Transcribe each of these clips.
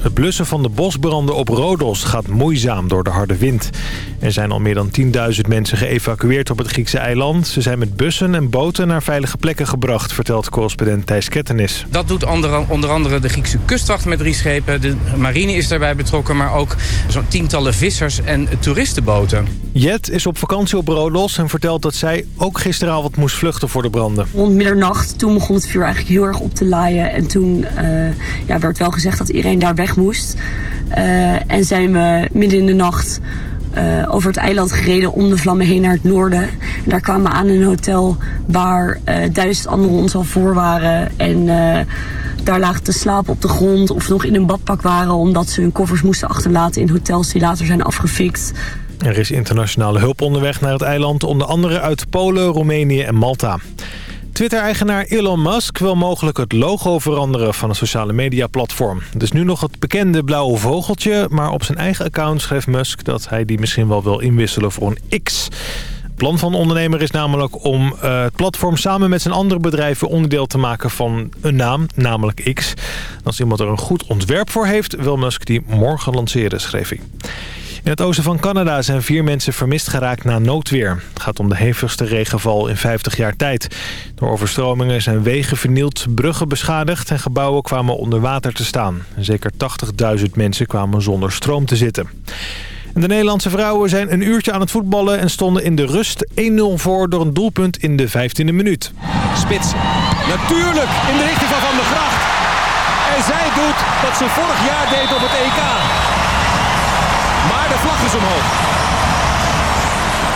Het blussen van de bosbranden op Rodos gaat moeizaam door de harde wind. Er zijn al meer dan 10.000 mensen geëvacueerd op het Griekse eiland. Ze zijn met bussen en boten naar veilige plekken gebracht, vertelt correspondent Thijs Kettenis. Dat doet onder andere de Griekse kustwacht met drie schepen. De marine is daarbij betrokken, maar ook zo'n tientallen vissers en toeristenboten. Jet is op vakantie op Rodos en vertelt dat zij ook gisteravond moest vluchten voor de branden. Rond middernacht, toen begon het vuur eigenlijk heel erg op te laaien. En toen uh, ja, werd wel gezegd dat iedereen daar weg moest. Uh, en zijn we midden in de nacht uh, over het eiland gereden om de vlammen heen naar het noorden. En daar kwamen we aan een hotel waar duizend anderen ons al voor waren. En daar lagen te slapen op de grond of nog in een badpak waren... omdat ze hun koffers moesten achterlaten in hotels die later zijn afgefikt. Er is internationale hulp onderweg naar het eiland, onder andere uit Polen, Roemenië en Malta. Twitter-eigenaar Elon Musk wil mogelijk het logo veranderen van het sociale media-platform. Het is nu nog het bekende blauwe vogeltje, maar op zijn eigen account schreef Musk dat hij die misschien wel wil inwisselen voor een X. Plan van de ondernemer is namelijk om uh, het platform samen met zijn andere bedrijven onderdeel te maken van een naam, namelijk X. Als iemand er een goed ontwerp voor heeft, wil Musk die morgen lanceren, schreef hij. In het oosten van Canada zijn vier mensen vermist geraakt na noodweer. Het gaat om de hevigste regenval in 50 jaar tijd. Door overstromingen zijn wegen vernield, bruggen beschadigd... en gebouwen kwamen onder water te staan. Zeker 80.000 mensen kwamen zonder stroom te zitten. de Nederlandse vrouwen zijn een uurtje aan het voetballen... en stonden in de rust 1-0 voor door een doelpunt in de 15e minuut. Spits, natuurlijk in de richting van Van der Gracht. En zij doet wat ze vorig jaar deed op het EK. Omhoog.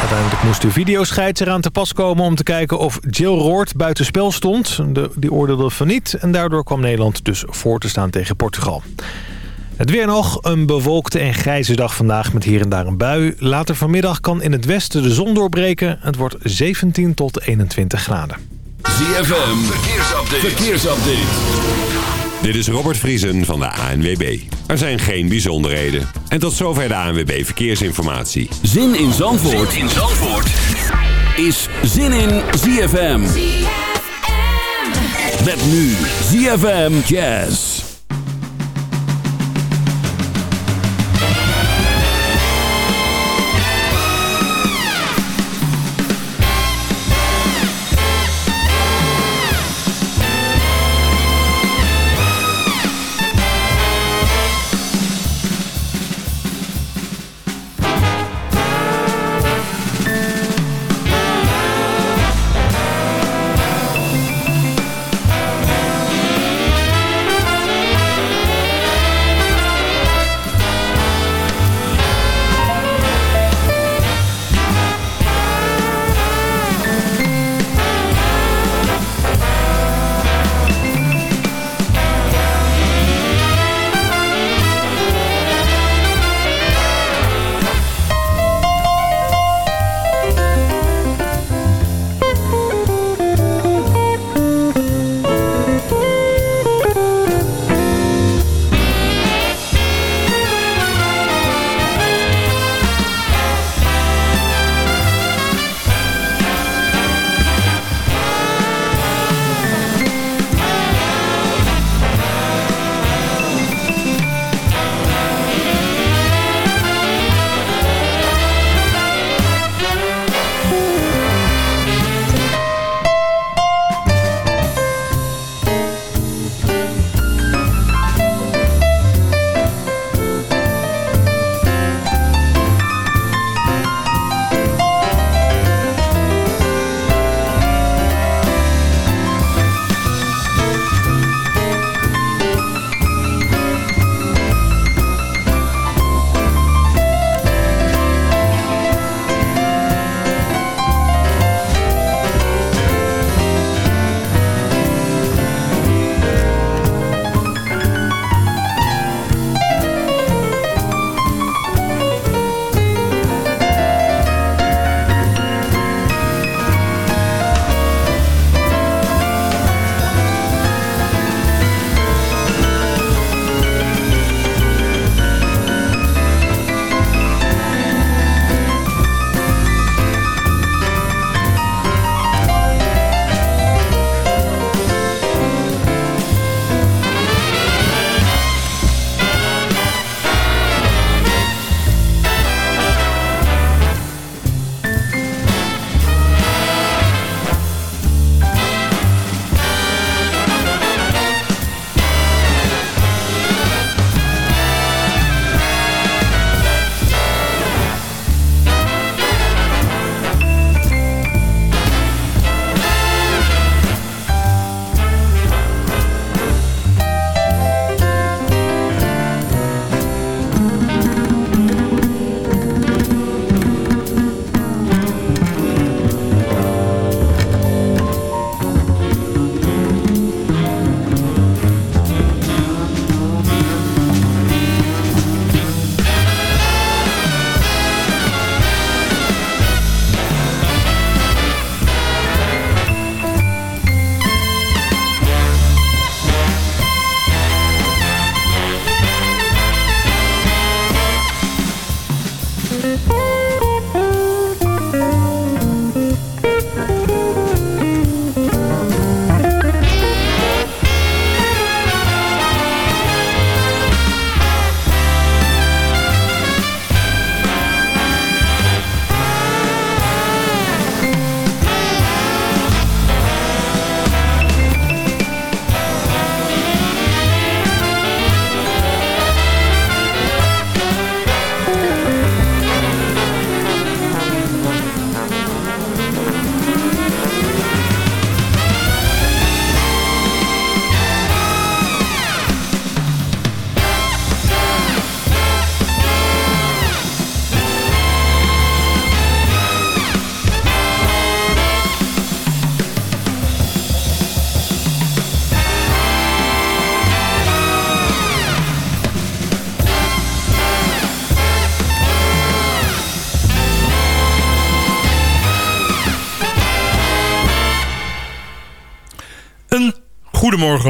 Uiteindelijk moest de videoscheids eraan te pas komen om te kijken of Jill Roord buitenspel stond. De, die oordeelde van niet en daardoor kwam Nederland dus voor te staan tegen Portugal. Het weer nog, een bewolkte en grijze dag vandaag met hier en daar een bui. Later vanmiddag kan in het westen de zon doorbreken. Het wordt 17 tot 21 graden. ZFM, verkeersupdate. verkeersupdate. Dit is Robert Vriesen van de ANWB. Er zijn geen bijzonderheden. En tot zover de ANWB Verkeersinformatie. Zin in Zandvoort, zin in Zandvoort. is Zin in ZFM. ZFM. Met nu ZFM Jazz.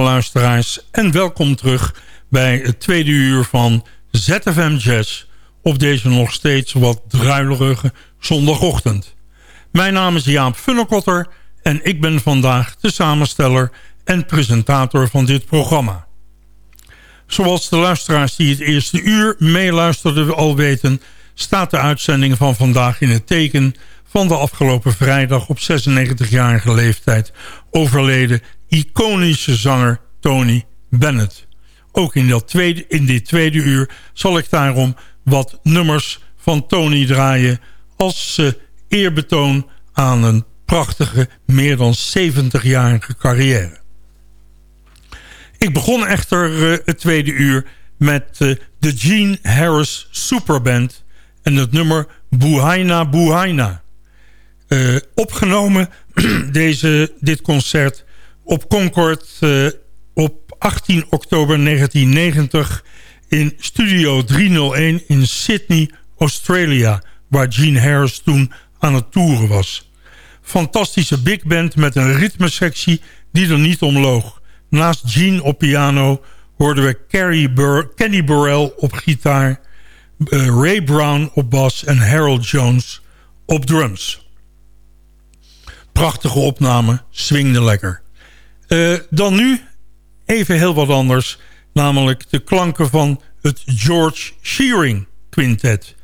Luisteraars en welkom terug bij het tweede uur van ZFM Jazz op deze nog steeds wat druilerige zondagochtend. Mijn naam is Jaap Funnekotter en ik ben vandaag de samensteller en presentator van dit programma. Zoals de luisteraars die het eerste uur meeluisterden al weten... staat de uitzending van vandaag in het teken van de afgelopen vrijdag op 96-jarige leeftijd overleden iconische zanger Tony Bennett. Ook in, dat tweede, in dit tweede uur zal ik daarom wat nummers van Tony draaien... als uh, eerbetoon aan een prachtige, meer dan 70-jarige carrière. Ik begon echter uh, het tweede uur met uh, de Gene Harris Superband... en het nummer Buhaina Buhaina. Uh, opgenomen deze, dit concert op Concord op 18 oktober 1990 in Studio 301 in Sydney, Australia... waar Gene Harris toen aan het toeren was. Fantastische big band met een ritmesectie die er niet omloog. Naast Gene op piano hoorden we Carrie Bur Kenny Burrell op gitaar... Uh, Ray Brown op bas en Harold Jones op drums. Prachtige opname, swingde lekker. Uh, dan nu even heel wat anders. Namelijk de klanken van het George Shearing Quintet.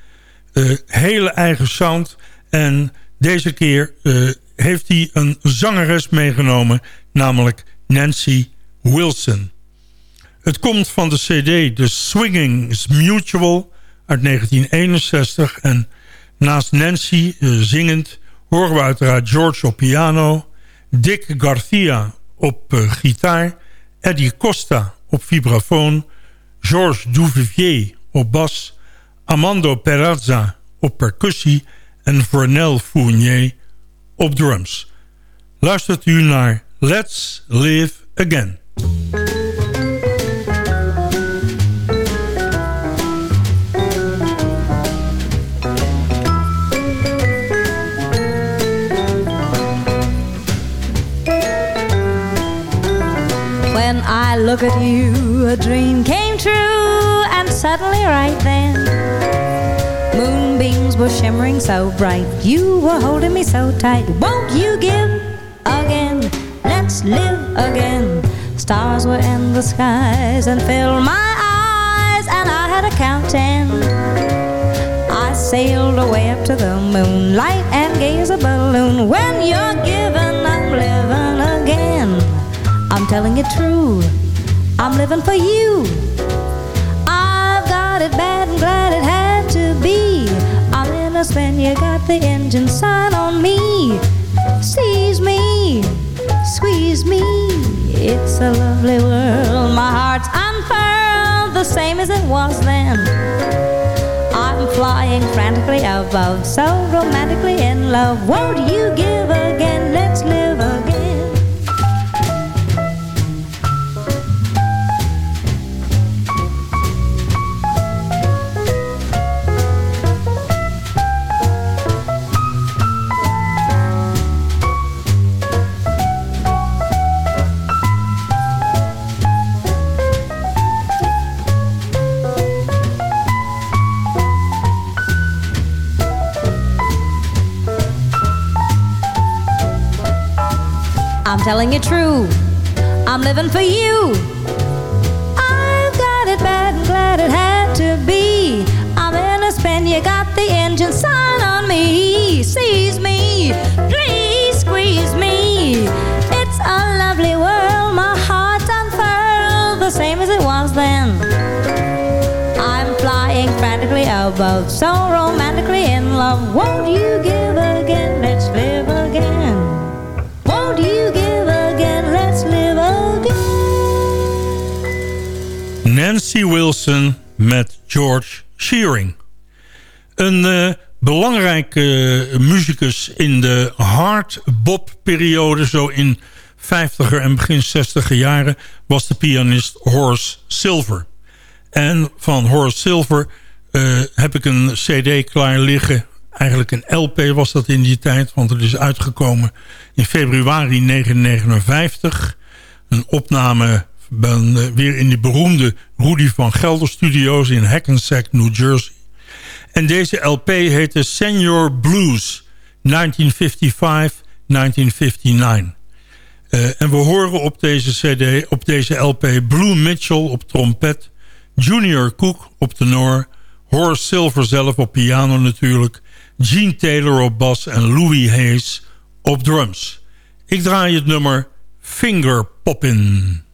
Uh, hele eigen sound. En deze keer uh, heeft hij een zangeres meegenomen. Namelijk Nancy Wilson. Het komt van de cd The Swinging is Mutual uit 1961. En naast Nancy zingend horen we uiteraard George op piano... Dick Garcia op uh, gitaar... Eddie Costa op vibrafoon... Georges Duvivier op bas... Amando Perazza op percussie... en Vernel Fournier op drums. Luistert u naar Let's Live Again. I look at you, a dream came true, and suddenly right then, moonbeams were shimmering so bright. You were holding me so tight. Won't you give again? Let's live again. Stars were in the skies and filled my eyes, and I had a count ten. I sailed away up to the moonlight and gazed a balloon. When you're given, I'm living again. I'm telling it true, I'm living for you. I've got it bad and glad it had to be. I'm in a spin, you got the engine sign on me. Seize me, squeeze me. It's a lovely world. My heart's unfurled, the same as it was then. I'm flying frantically above, so romantically in love. Won't you give again? Telling you true. I'm living for you. I've got it bad and glad it had to be. I'm in a spin, you got the engine sign on me. Seize me, please squeeze me. It's a lovely world, my heart's unfurled, the same as it was then. I'm flying frantically above, so romantically in love. Won't you give again? Nancy Wilson met George Shearing. Een uh, belangrijke uh, muzikus in de hard bop periode, zo in 50er en begin 60er jaren, was de pianist Horace Silver. En van Horace Silver uh, heb ik een cd klaar liggen. Eigenlijk een LP was dat in die tijd, want het is uitgekomen in februari 1959. Een opname ben, weer in de beroemde Rudy van Gelder Studios in Hackensack, New Jersey. En deze LP heette Senior Blues 1955-1959. Uh, en we horen op deze cd, op deze LP... Blue Mitchell op trompet... Junior Cook op tenor... Horace Silver zelf op piano natuurlijk... Gene Taylor op bas en Louis Hayes op drums. Ik draai het nummer Finger Poppin'.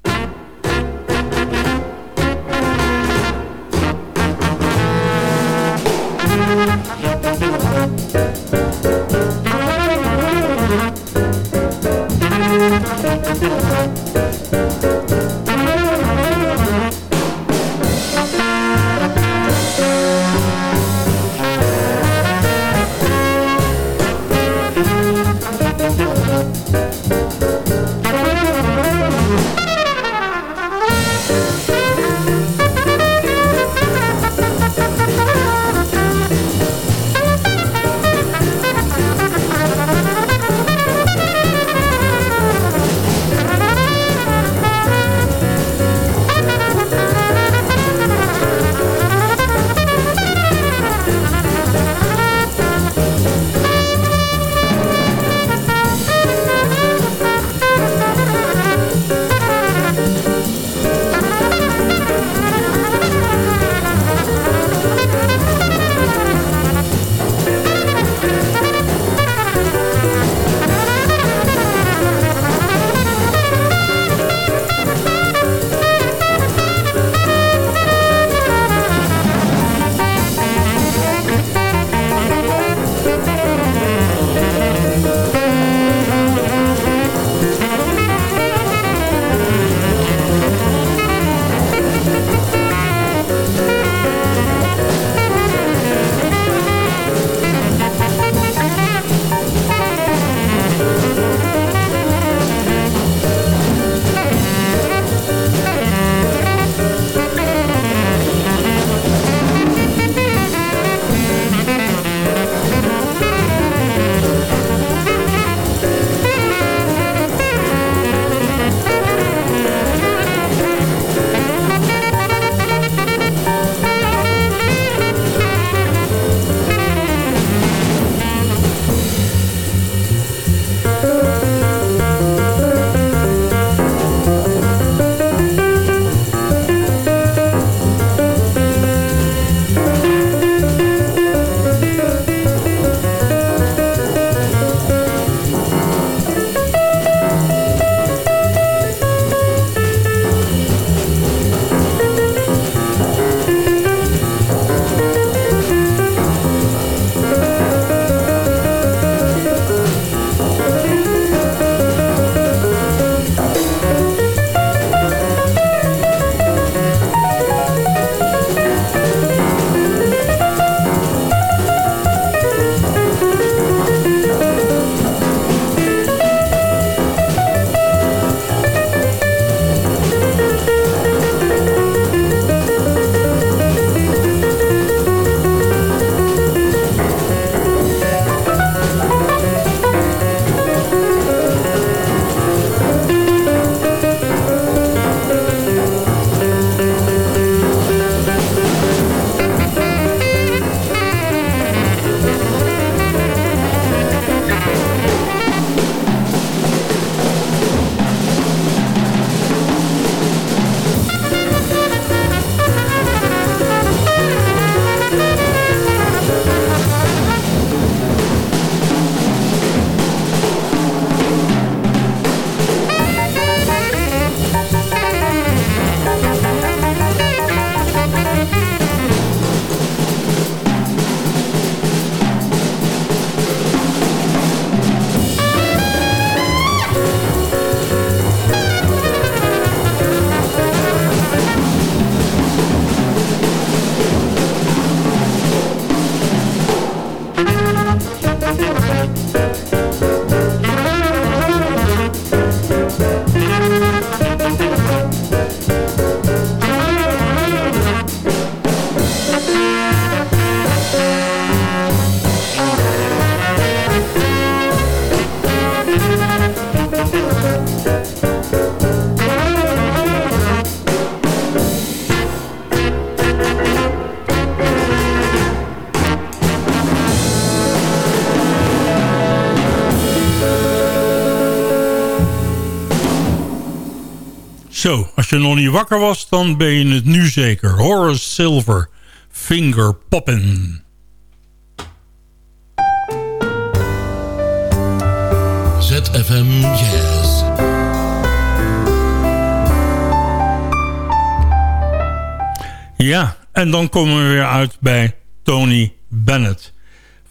Zo, als je nog niet wakker was, dan ben je het nu zeker. Horace Silver, Finger Poppin'. ZFM Jazz. Ja, en dan komen we weer uit bij Tony Bennett.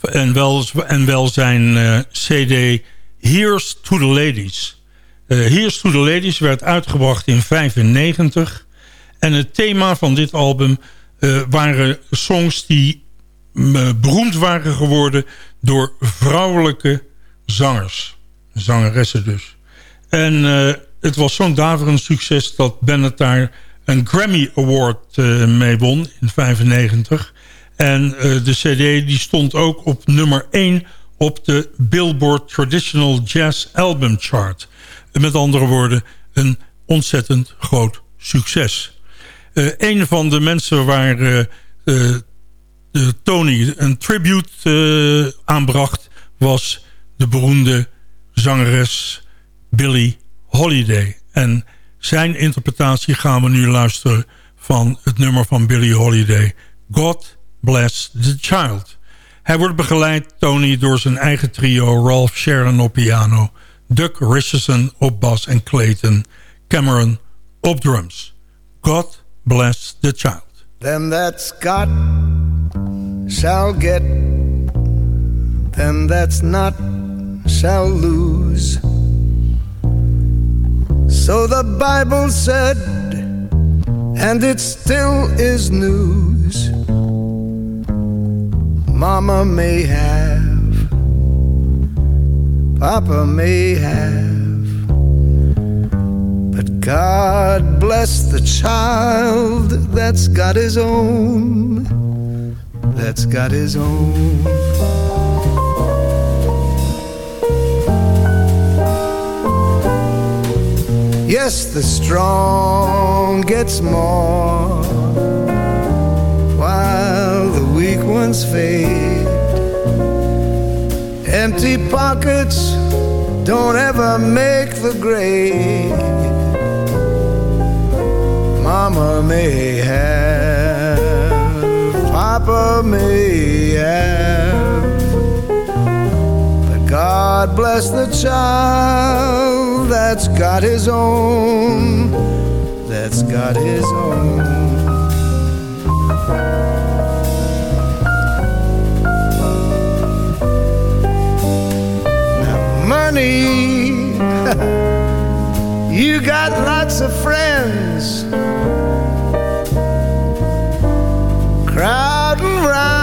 En wel, en wel zijn uh, cd Here's to the Ladies. Uh, Here's to the Ladies werd uitgebracht in 1995. En het thema van dit album uh, waren songs die beroemd waren geworden door vrouwelijke zangers. Zangeressen dus. En het was zo'n daverend succes dat Bennett daar een Grammy Award mee won in 95. En de cd die stond ook op nummer 1 op de Billboard Traditional Jazz Album Chart. Met andere woorden, een ontzettend groot succes. Uh, een van de mensen waar Tony een tribute aanbracht... was de beroemde zangeres Billie Holiday. En zijn interpretatie gaan we nu luisteren van het nummer van Billie Holiday. God Bless the Child. Hij wordt begeleid, Tony, door zijn eigen trio... Ralph Sharon op piano, Doug Richardson op bas en Clayton Cameron op drums. God Bless the Child. Them that's got shall get Them that's not shall lose So the Bible said, and it still is news. Mama may have, Papa may have, but God bless the child that's got his own, that's got his own. Yes, the strong gets more while the weak ones fade. Empty pockets don't ever make the grade. Mama may have, Papa may have, but God bless the child that's got his own, that's got his own. Money, you got lots of friends. Crowding round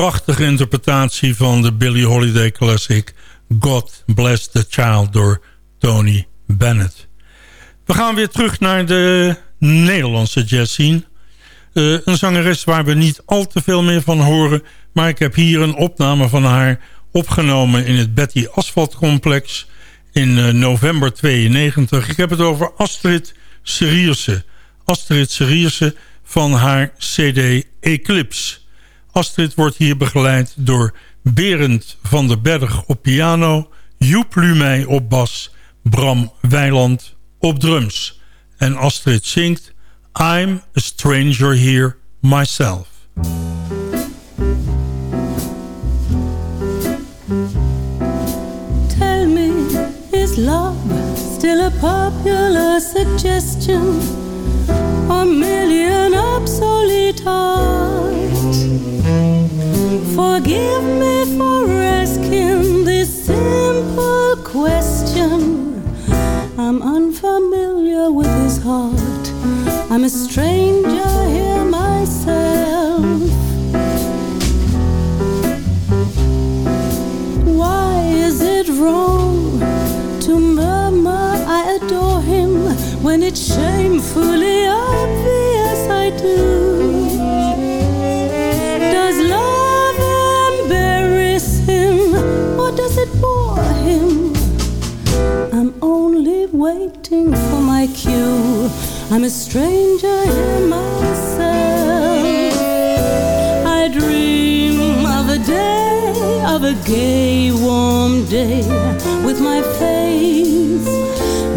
Prachtige interpretatie van de Billie Holiday classic... God Bless the Child door Tony Bennett. We gaan weer terug naar de Nederlandse jazz scene. Uh, een zangeres waar we niet al te veel meer van horen... maar ik heb hier een opname van haar opgenomen in het Betty Asphalt Complex... in uh, november 92. Ik heb het over Astrid Serierse. Astrid Serierse van haar cd Eclipse... Astrid wordt hier begeleid door Berend van der Berg op piano... Joep Lumey op bas, Bram Weiland op drums. En Astrid zingt I'm a stranger here myself. Tell me, is love still a popular suggestion? A million? Forgive me for asking this simple question. I'm unfamiliar with his heart. I'm a stranger here myself. Why is it wrong to murmur I adore him when it's shamefully obvious I'm a stranger in myself. I dream of a day, of a gay, warm day, with my face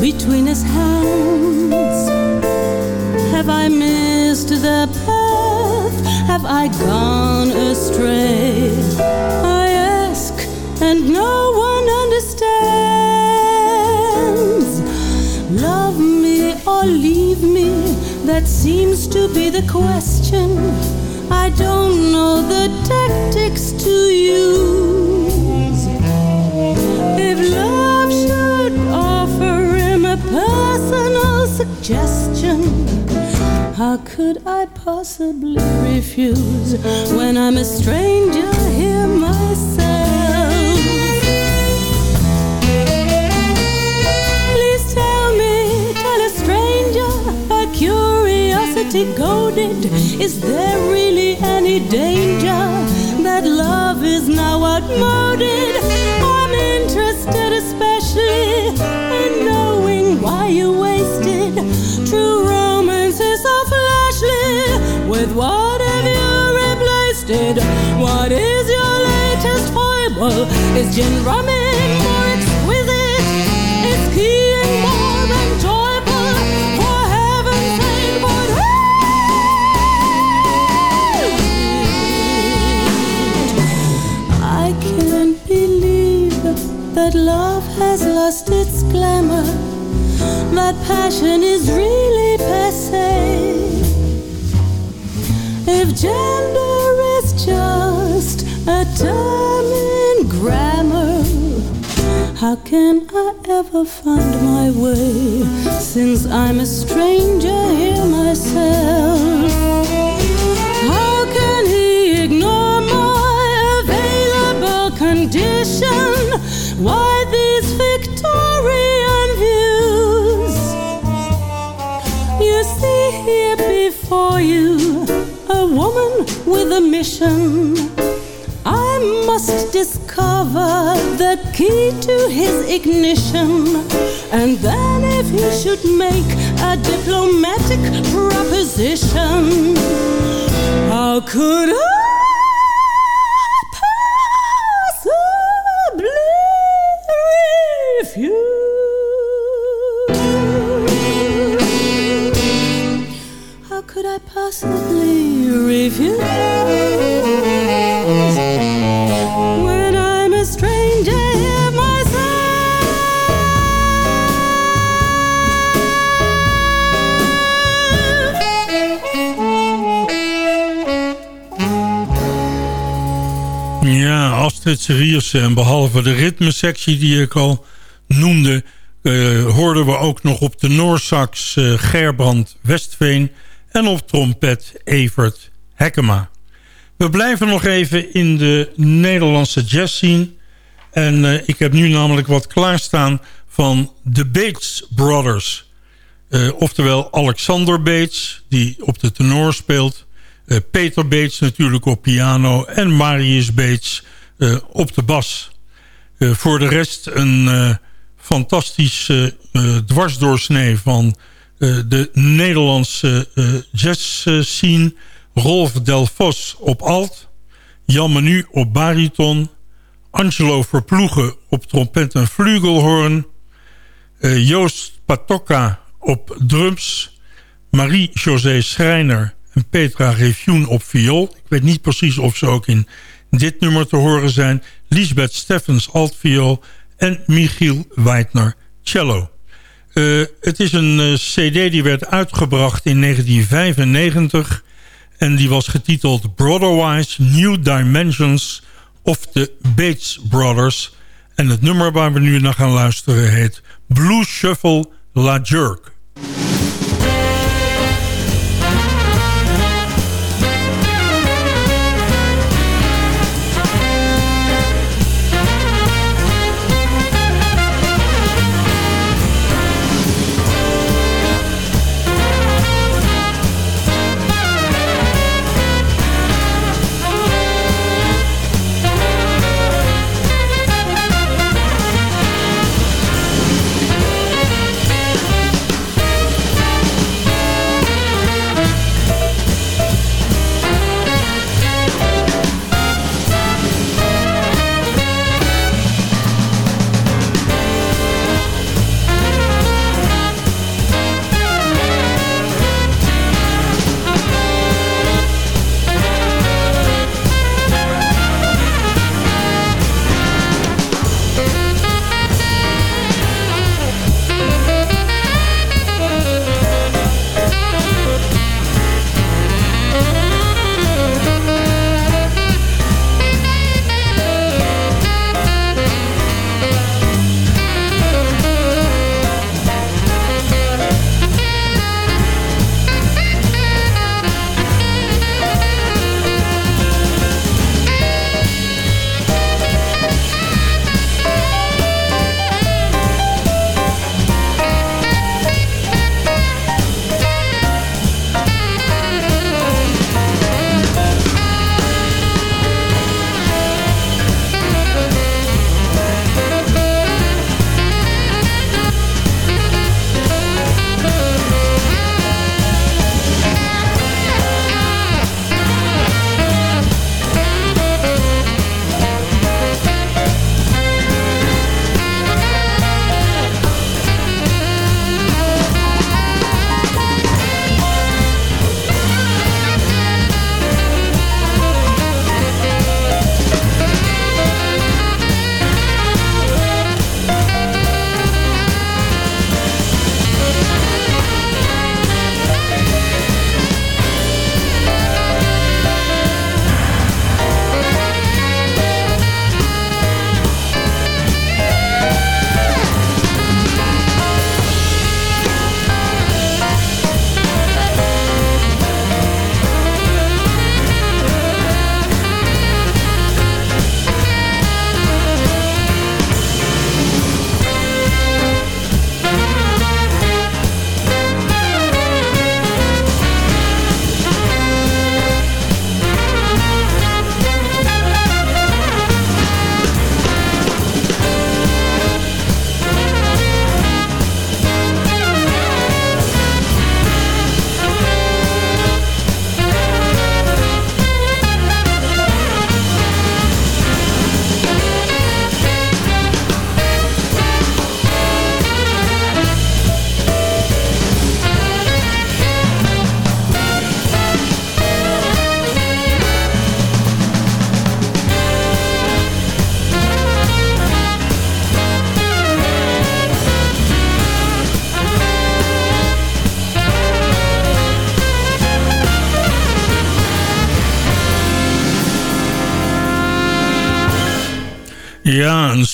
between his hands. Have I missed the path? Have I gone astray? I ask, and no one that seems to be the question. I don't know the tactics to use. If love should offer him a personal suggestion, how could I possibly refuse when I'm a stranger here goaded. Is there really any danger that love is now outmoded? I'm interested, especially in knowing why you wasted true romance is so flashly. With what have you replaced it? What is your latest foible? Is gin rummy that love has lost its glamour. That passion is really passe. If gender is just a term in grammar, how can I ever find my way since I'm a stranger here myself? How Why these Victorian views? You see here before you a woman with a mission. I must discover the key to his ignition. And then, if he should make a diplomatic proposition, how could I could I possibly refuse when I'm a stranger here Ja, Astrid. En behalve de ritmesectie die ik al noemde... eh, hoorden we ook nog op de Noorsax eh, Gerbrand Westveen... en op trompet Evert Hekkema. We blijven nog even in de Nederlandse jazzscene. En eh, ik heb nu namelijk wat klaarstaan van de Bates Brothers. Eh, oftewel Alexander Bates, die op de tenor speelt... Eh, Peter Bates natuurlijk op piano en Marius Bates op de bas. Voor de rest een fantastische dwarsdoorsnee van de Nederlandse eh, jazzscene. Rolf Del Vos op alt, Jan Menu op bariton... Angelo Verploegen op trompet en flugelhorn... eh, Joost Patokka op drums... Marie-José Schreiner en Petra Refioen op viool. Ik weet niet precies of ze ook in dit nummer te horen zijn. Lisbeth Steffens altviool en Michiel Weidner cello. Uh, het is een uh, cd die werd uitgebracht in 1995... en die was getiteld Brotherwise New Dimensions of the Bates Brothers... en het nummer waar we nu naar gaan luisteren heet Blue Shuffle La Jerk.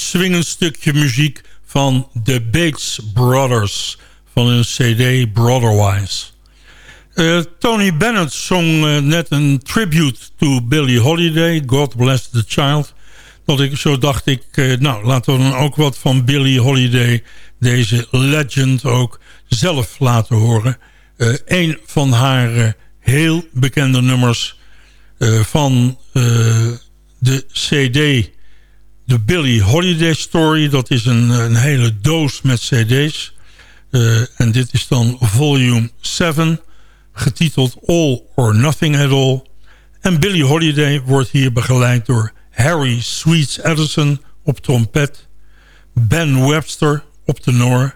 Swingend stukje muziek van The Bates Brothers van hun cd Brotherwise. Uh, Tony Bennett zong uh, net een tribute to Billie Holiday, God Bless the Child. Dat ik, zo dacht ik, uh, nou laten we dan ook wat van Billie Holiday, deze legend ook, zelf laten horen. een van haar heel bekende nummers van de cd de Billy Holiday Story. Dat is een, een hele doos met cd's. Uh, en dit is dan volume 7. Getiteld All or Nothing at All. En Billy Holiday wordt hier begeleid door Harry Sweets Edison op trompet. Ben Webster op tenor.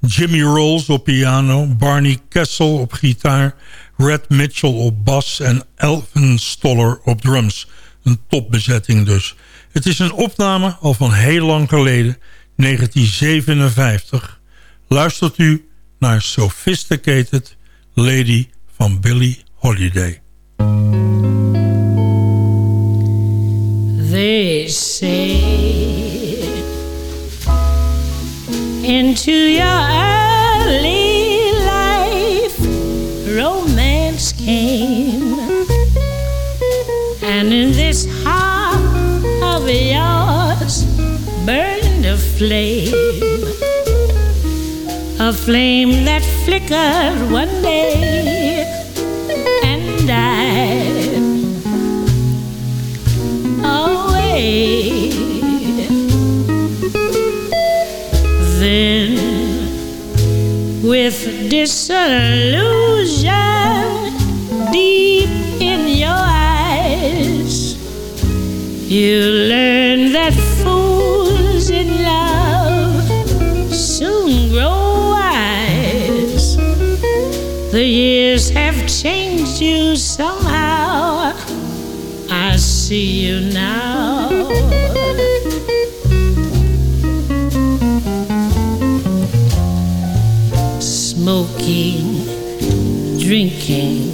Jimmy Rolls op piano, Barney Kessel op gitaar... Red Mitchell op bas en Elvin Stoller op drums. Een topbezetting dus. Het is een opname al van heel lang geleden, 1957. Luistert u naar Sophisticated Lady van Billie Holiday. They say into your early yours burned a flame a flame that flickered one day and died away. Then, with disillusion deep in your eyes, you learn that fools in love soon grow wise. The years have changed you somehow. I see you now. Smoking, drinking,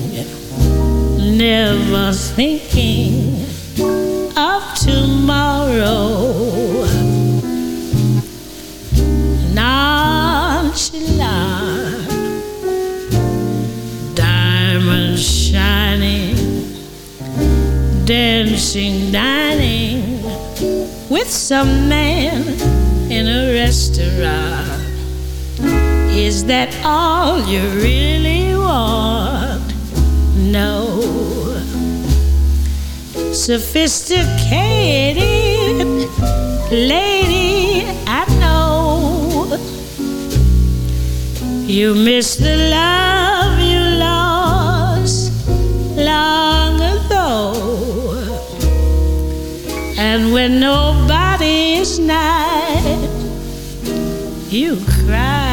never thinking tomorrow. Nonchalant, diamonds shining, dancing, dining with some man in a restaurant. Is that all you really want? No. Sophisticated lady, I know you miss the love you lost long ago. And when nobody is nigh, you cry.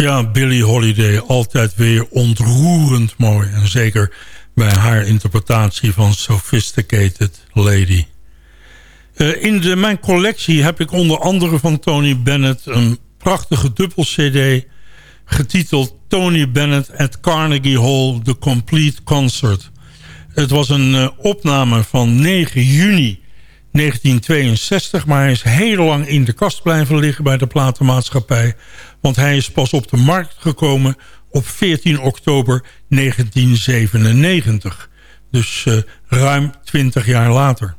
Tja, Billie Holiday, altijd weer ontroerend mooi. En zeker bij haar interpretatie van Sophisticated Lady. Uh, in de, mijn collectie heb ik onder andere van Tony Bennett... een prachtige dubbel-cd getiteld Tony Bennett at Carnegie Hall The Complete Concert. Het was een uh, opname van 9 juni 1962, maar hij is heel lang in de kast blijven liggen bij de platenmaatschappij. Want hij is pas op de markt gekomen op 14 oktober 1997. Dus uh, ruim 20 jaar later.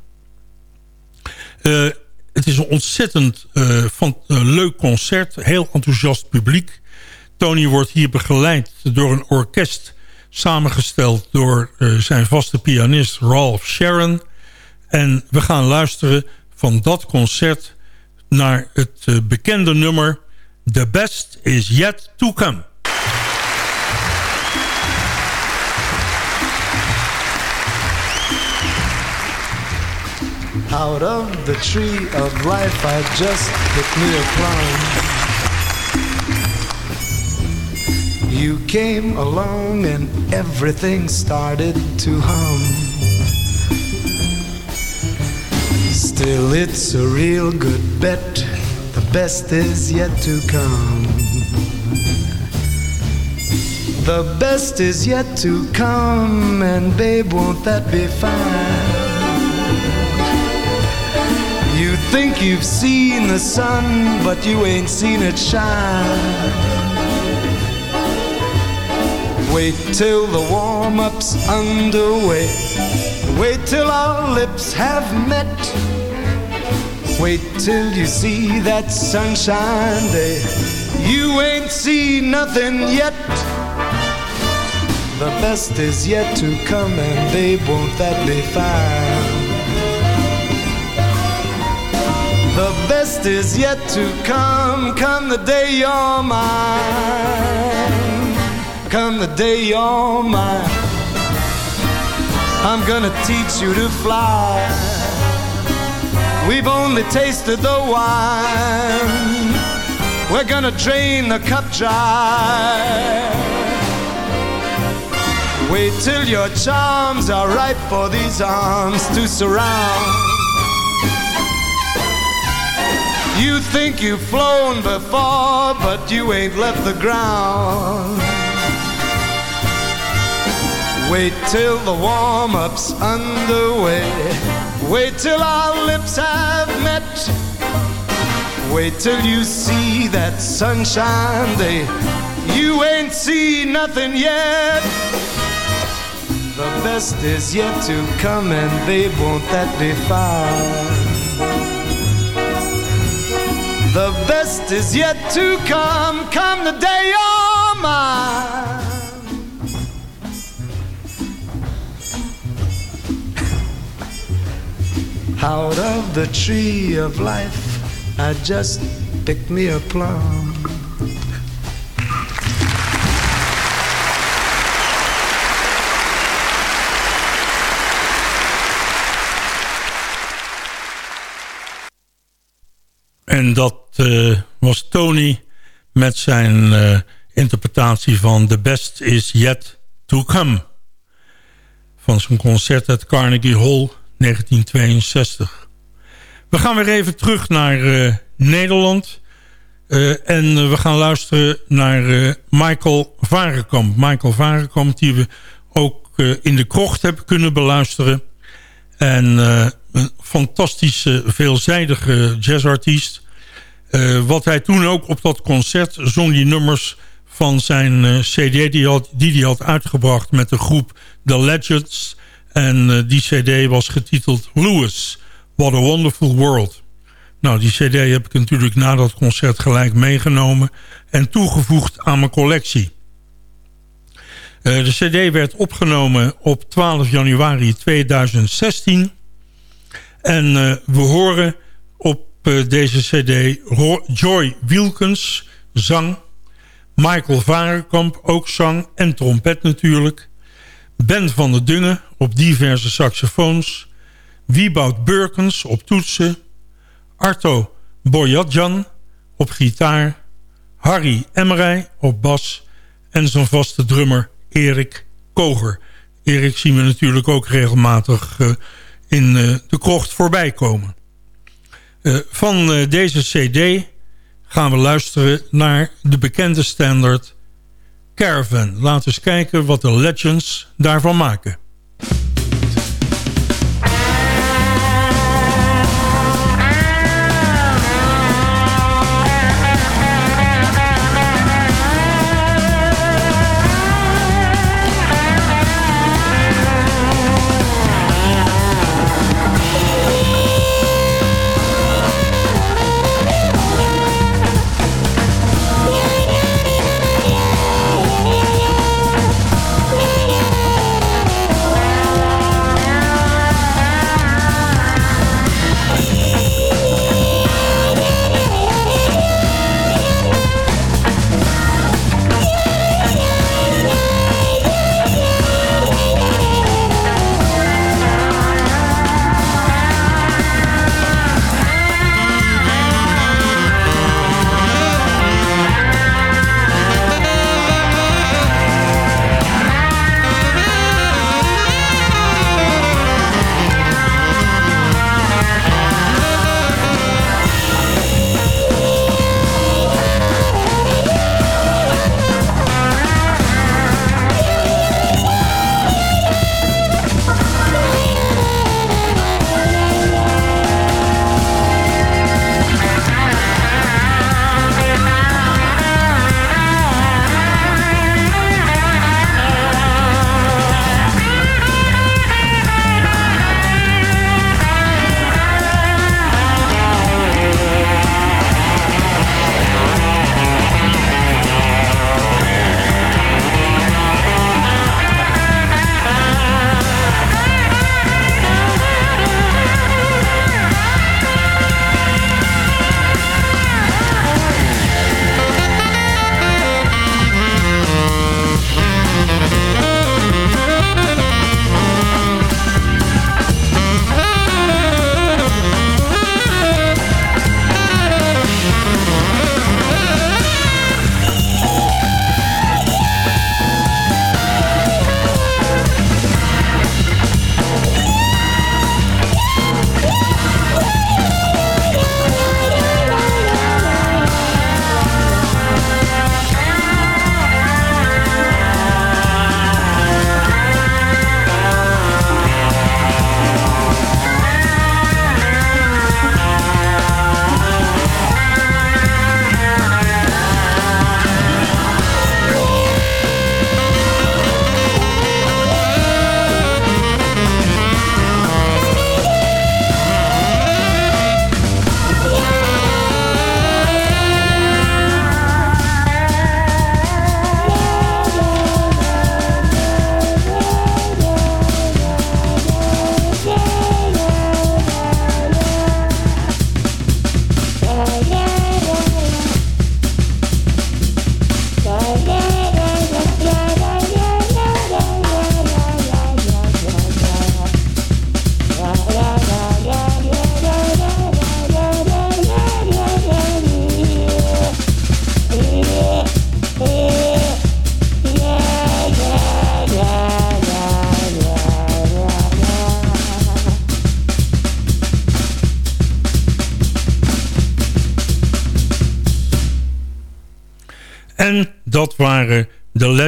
Uh, het is een ontzettend uh, van, leuk concert. Heel enthousiast publiek. Tony wordt hier begeleid door een orkest... samengesteld door zijn vaste pianist Ralph Sharon... En we gaan luisteren van dat concert naar het bekende nummer The Best Is Yet To Come. Out of the tree of life I just picked me a plum You came along and everything started to hum Still, it's a real good bet. The best is yet to come. The best is yet to come, and babe, won't that be fine? You think you've seen the sun, but you ain't seen it shine. Wait till the warm up's underway. Wait till our lips have met. Wait till you see that sunshine day. You ain't seen nothing yet. The best is yet to come, and babe, won't that be fine? The best is yet to come, come the day you're mine. Come the day you're mine. I'm gonna teach you to fly. We've only tasted the wine. We're gonna drain the cup dry. Wait till your charms are ripe for these arms to surround. You think you've flown before, but you ain't left the ground. Wait till the warm up's underway. Wait till our lips have met. Wait till you see that sunshine day. You ain't seen nothing yet. The best is yet to come, and babe, won't that be fine? The best is yet to come, come the day you're mine. Out of the tree of life, I just picked me a plum. En dat uh, was Tony met zijn uh, interpretatie van The Best Is Yet To Come. Van zijn concert at Carnegie Hall 1962. We gaan weer even terug naar uh, Nederland. Uh, en we gaan luisteren naar Michael Varenkamp. Michael Varenkamp die we ook in de krocht hebben kunnen beluisteren. En een fantastische, veelzijdige jazzartiest. wat hij toen ook op dat concert zong die nummers van zijn cd die, had, die hij had uitgebracht met de groep The Legends... En uh, die cd was getiteld Lewis, What a Wonderful World. Nou, die cd heb ik natuurlijk na dat concert gelijk meegenomen... en toegevoegd aan mijn collectie. Uh, de cd werd opgenomen op 12 januari 2016. En uh, we horen op deze cd Joy Wilkins, zang... Michael Varenkamp, ook zang en trompet natuurlijk... Ben van der Dungen op diverse saxofoons... Wieboud Burkens op toetsen... Arto Boyadjan op gitaar... Harry Emmerij op bas en zijn vaste drummer Erik Koger. Erik zien we natuurlijk ook regelmatig uh, in uh, de krocht voorbij komen. Uh, van deze cd gaan we luisteren naar de bekende standard Caravan. Laten we eens kijken wat de Legends daarvan maken.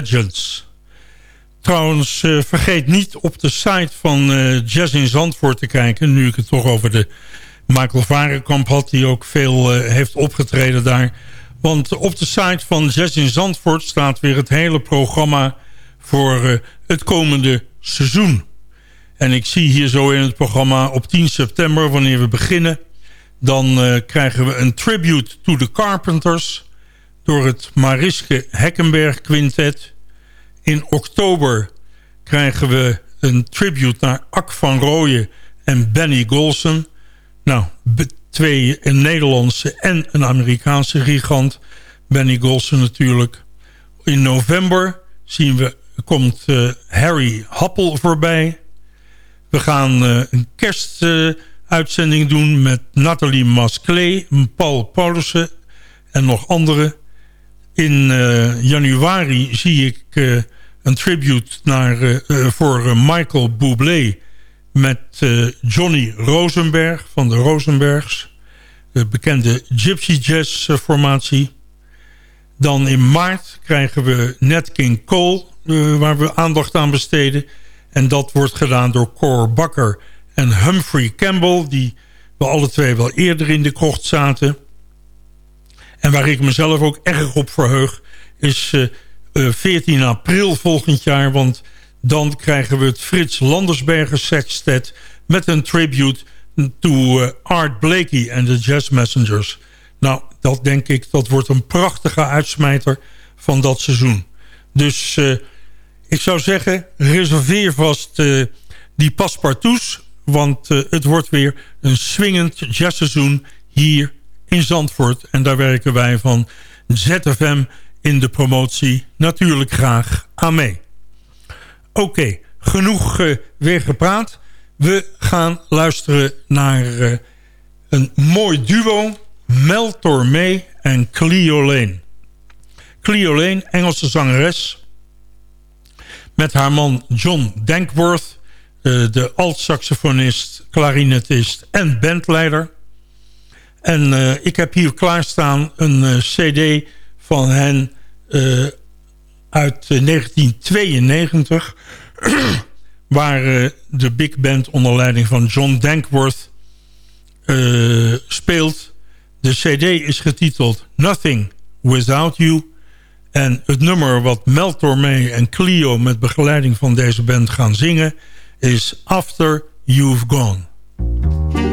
Legends. Trouwens, uh, vergeet niet op de site van uh, Jazz in Zandvoort te kijken... nu ik het toch over de Michael Varenkamp had... die ook veel uh, heeft opgetreden daar. Want op de site van Jazz in Zandvoort staat weer het hele programma... voor het komende seizoen. En ik zie hier zo in het programma op 10 september, wanneer we beginnen... dan krijgen we een tribute to the Carpenters door het Mariske Heckenberg Quintet. In oktober krijgen we een tribute naar Ak van Rooyen en Benny Golson. Nou, twee een Nederlandse en een Amerikaanse gigant. Benny Golson natuurlijk. In november zien we, komt uh, Harry Happel voorbij. We gaan uh, een kerstuitzending doen met Nathalie Masclé, Paul Paulussen en nog anderen. In januari zie ik een tribute naar, voor Michael Bublé... met Johnny Rosenberg van de Rosenbergs. De bekende Gypsy Jazz formatie. Dan in maart krijgen we Nat King Cole... waar we aandacht aan besteden. En dat wordt gedaan door Cor Bakker en Humphrey Campbell... die we alle twee wel eerder in de krocht zaten. En waar ik mezelf ook erg op verheug... is uh, uh, 14 april volgend jaar... want dan krijgen we het Frits Landersberger Sextet... met een tribute to uh, Art Blakey en de Jazz Messengers. Nou, dat denk ik, dat wordt een prachtige uitsmijter van dat seizoen. Dus ik zou zeggen, reserveer vast die paspartouts... want het wordt weer een swingend jazzseizoen hier in Zandvoort. En daar werken wij van ZFM in de promotie natuurlijk graag aan mee. Oké, genoeg uh, weer gepraat. We gaan luisteren naar een mooi duo... Mel Tormé en Cleo Lane. Cleo Lane, Engelse zangeres met haar man John Dankworth... Uh, de alt-saxofonist, klarinetist en bandleider. En uh, ik heb hier klaarstaan een uh, cd van hen uit 1992... waar de big band onder leiding van John Dankworth speelt. De cd is getiteld Nothing Without You... En het nummer wat Mel Tormé en Clio met begeleiding van deze band gaan zingen... is After You've Gone.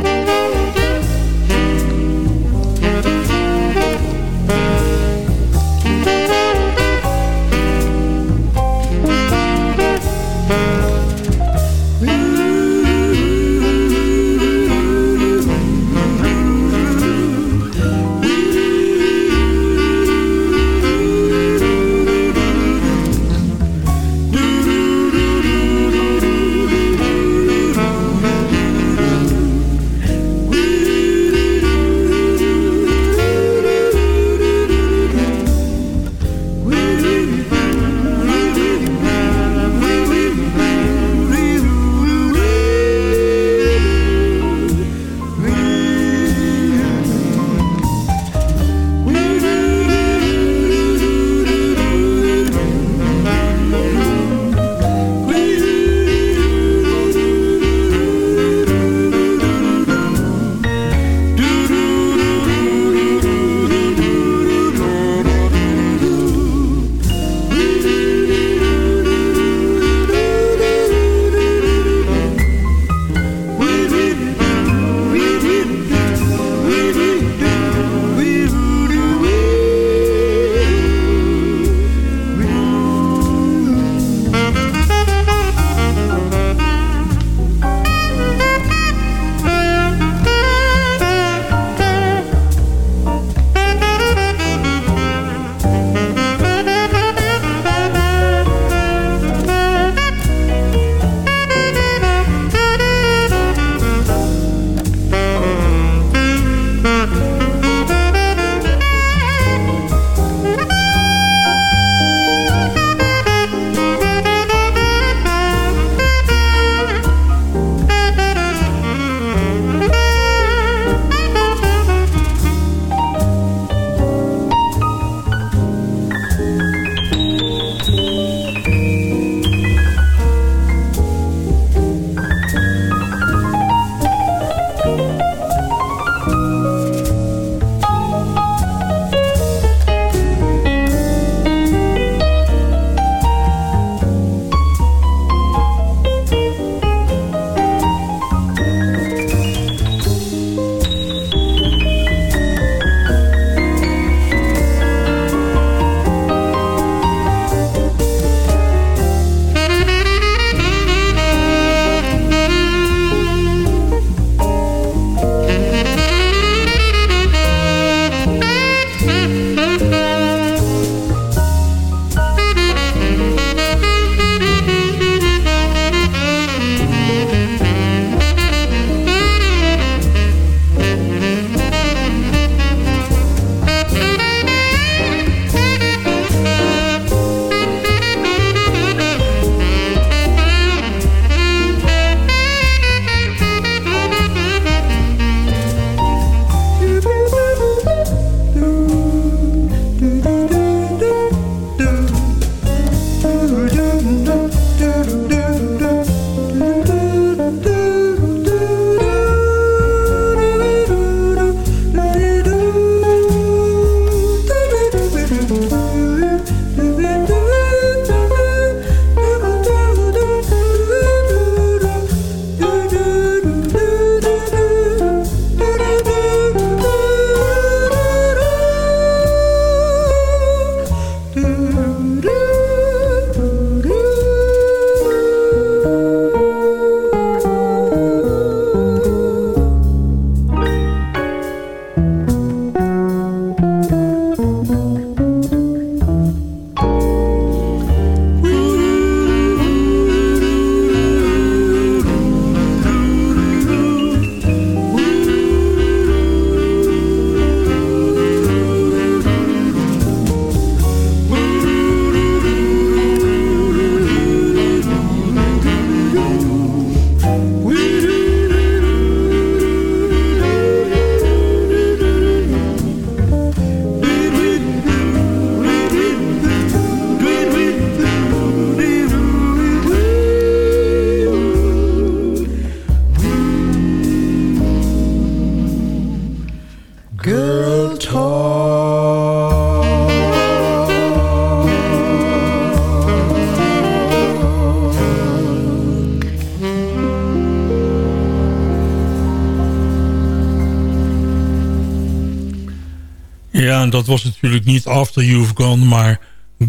Ja, en dat was natuurlijk niet After You've Gone, maar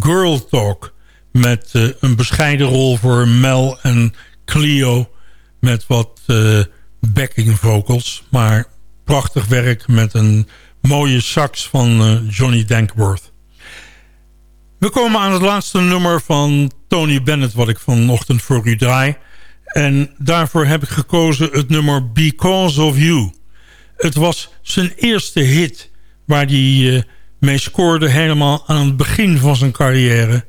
Girl Talk. Met uh, een bescheiden rol voor Mel en Cleo. Met wat uh, backing vocals. Maar prachtig werk met een mooie sax van uh, Johnny Dankworth. We komen aan het laatste nummer van Tony Bennett... wat ik vanochtend voor u draai. En daarvoor heb ik gekozen het nummer Because of You. Het was zijn eerste hit waar hij uh, mee scoorde helemaal aan het begin van zijn carrière.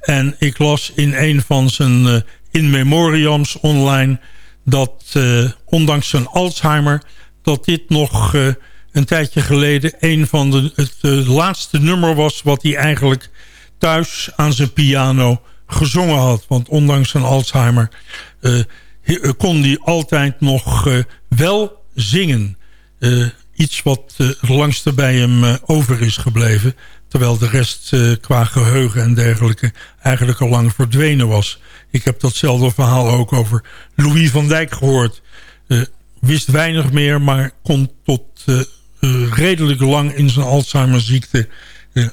En ik las in een van zijn uh, in memoriams online... dat uh, ondanks zijn Alzheimer... dat dit nog een tijdje geleden... een van de, het laatste nummer was... wat hij eigenlijk thuis aan zijn piano gezongen had. Want ondanks zijn Alzheimer... kon hij altijd nog wel zingen iets wat het langste bij hem uh, over is gebleven. Terwijl de rest uh, qua geheugen en dergelijke eigenlijk al lang verdwenen was. Ik heb datzelfde verhaal ook over Louis van Dijk gehoord. wist weinig meer, maar kon tot redelijk lang in zijn Alzheimerziekte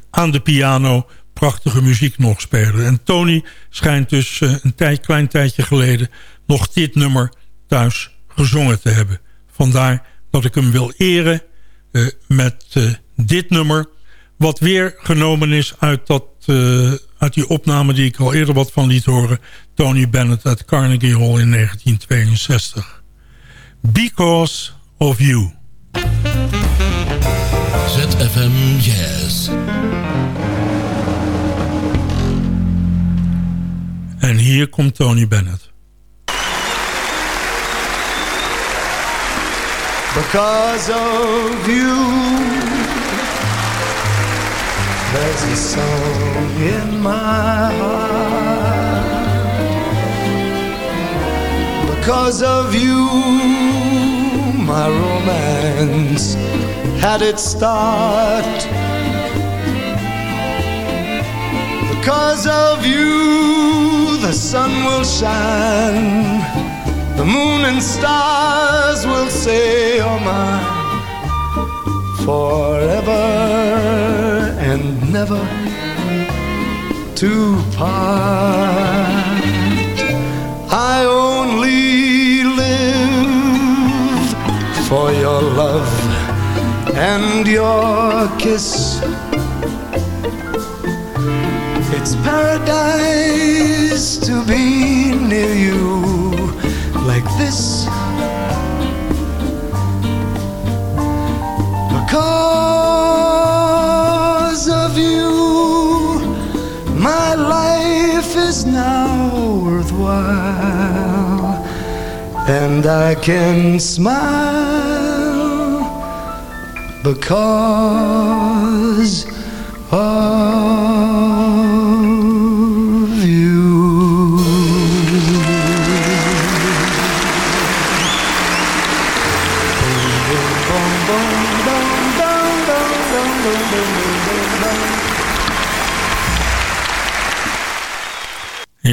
aan de piano prachtige muziek nog spelen. En Tony schijnt dus een tijd, klein tijdje geleden nog dit nummer thuis gezongen te hebben. Vandaar dat ik hem wil eren uh, met uh, dit nummer. Wat weer genomen is uit, dat, uh, uit die opname die ik al eerder wat van liet horen. Tony Bennett uit Carnegie Hall in 1962. Because of You. ZFM Jazz. En hier komt Tony Bennett. Because of you. There's a song in my heart because of you. My romance had its start because of you. The sun will shine the moon and stars will say oh, you're mine forever and never to part. I only live for your love and your kiss. It's paradise to be near you like this. Because of you my life is now worthwhile. And I can smile because of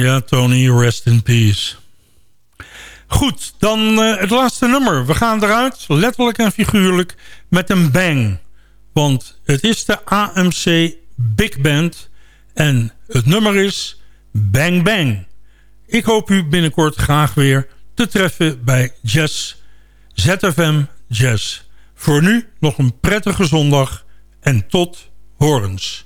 Ja, Tony, rest in peace. Goed, dan uh, het laatste nummer. We gaan eruit, letterlijk en figuurlijk, met een bang. Want het is de AMC Big Band en het nummer is Bang Bang. Ik hoop u binnenkort graag weer te treffen bij Jazz, ZFM Jazz. Voor nu nog een prettige zondag en tot horens.